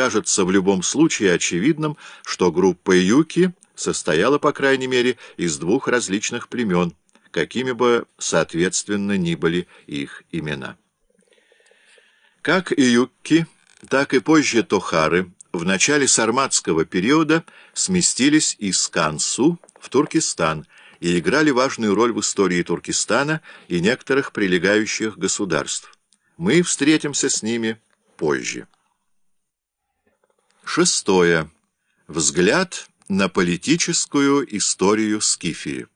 кажется в любом случае очевидным, что группа Юки состояла, по крайней мере, из двух различных племен, какими бы, соответственно, ни были их имена. Как и Юкки, так и позже Тохары в начале сарматского периода сместились из Кансу в Туркестан и играли важную роль в истории Туркестана и некоторых прилегающих государств. Мы встретимся с ними позже. Шестое. Взгляд на политическую историю Скифии.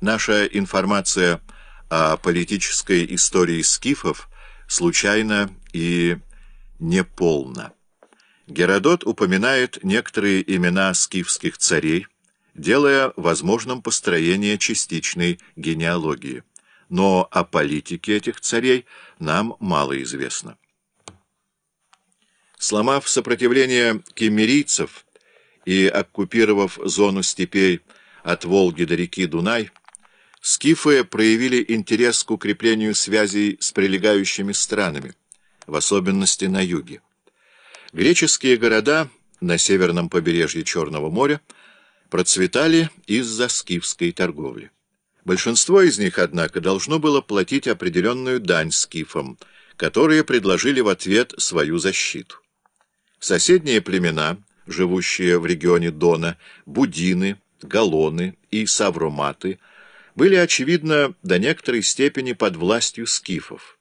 Наша информация о политической истории скифов случайна и неполна. Геродот упоминает некоторые имена скифских царей, делая возможным построение частичной генеалогии. Но о политике этих царей нам мало известно. Сломав сопротивление кемерийцев и оккупировав зону степей от Волги до реки Дунай, скифы проявили интерес к укреплению связей с прилегающими странами, в особенности на юге. Греческие города на северном побережье Черного моря процветали из-за скифской торговли. Большинство из них, однако, должно было платить определенную дань скифам, которые предложили в ответ свою защиту. Соседние племена, живущие в регионе Дона, будины, галоны и савроматы, были, очевидно, до некоторой степени под властью скифов.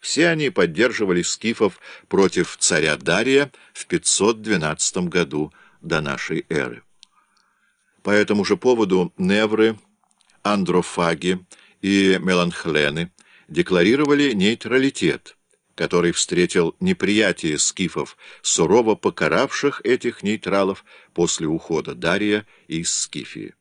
Все они поддерживали скифов против царя Дария в 512 году до нашей эры. По этому же поводу Невры, андрофаги и меланхлены декларировали нейтралитет, который встретил неприятие скифов, сурово покаравших этих нейтралов после ухода Дария из Скифии.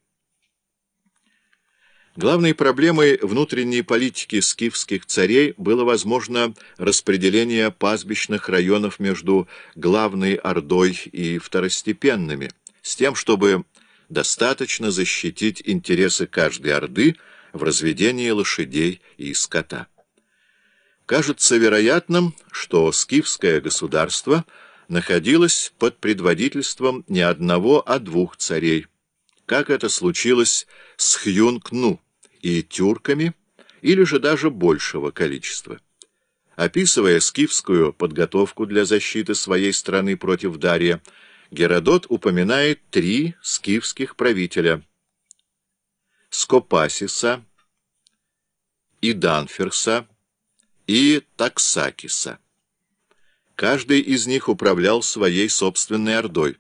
Главной проблемой внутренней политики скифских царей было, возможно, распределение пастбищных районов между главной Ордой и второстепенными, с тем, чтобы достаточно защитить интересы каждой Орды в разведении лошадей и скота. Кажется вероятным, что скифское государство находилось под предводительством не одного, а двух царей, как это случилось с Хюнкну и тюрками, или же даже большего количества. Описывая скифскую подготовку для защиты своей страны против Дария, Геродот упоминает три скифских правителя — Скопасиса, Иданферса и Таксакиса. Каждый из них управлял своей собственной ордой,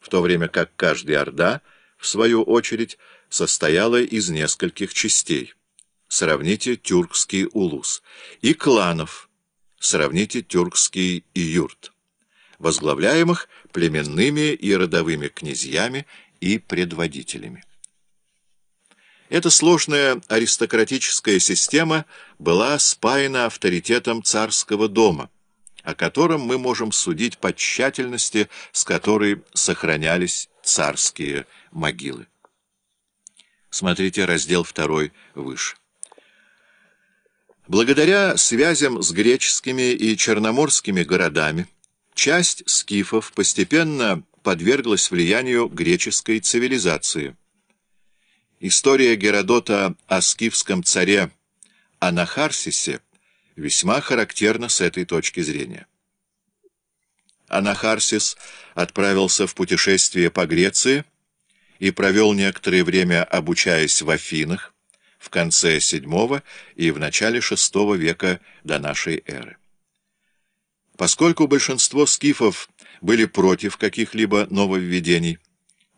в то время как каждая орда, в свою очередь, состояла из нескольких частей. Сравните тюркский улус. И кланов. Сравните тюркский юрт возглавляемых племенными и родовыми князьями и предводителями. Эта сложная аристократическая система была спаяна авторитетом царского дома, о котором мы можем судить по тщательности, с которой сохранялись царские могилы. Смотрите раздел 2 выше. Благодаря связям с греческими и черноморскими городами, Часть скифов постепенно подверглась влиянию греческой цивилизации. История Геродота о скифском царе Анахарсисе весьма характерна с этой точки зрения. Анахарсис отправился в путешествие по Греции и провел некоторое время, обучаясь в Афинах, в конце VII и в начале VI века до нашей эры. Поскольку большинство скифов были против каких-либо нововведений,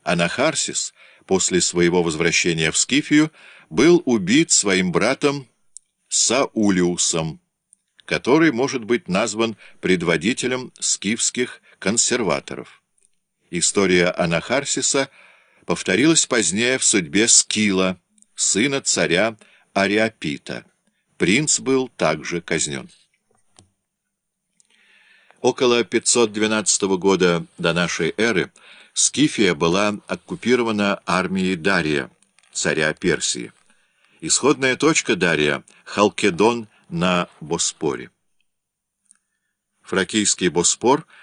Анахарсис после своего возвращения в Скифию был убит своим братом Саулиусом, который может быть назван предводителем скифских консерваторов. История Анахарсиса повторилась позднее в судьбе Скила, сына царя Ариапита. Принц был также казнен. Около 512 года до нашей эры Скифия была оккупирована армией Дария, царя Персии. Исходная точка Дария — Халкедон на Боспоре. Фракийский Боспор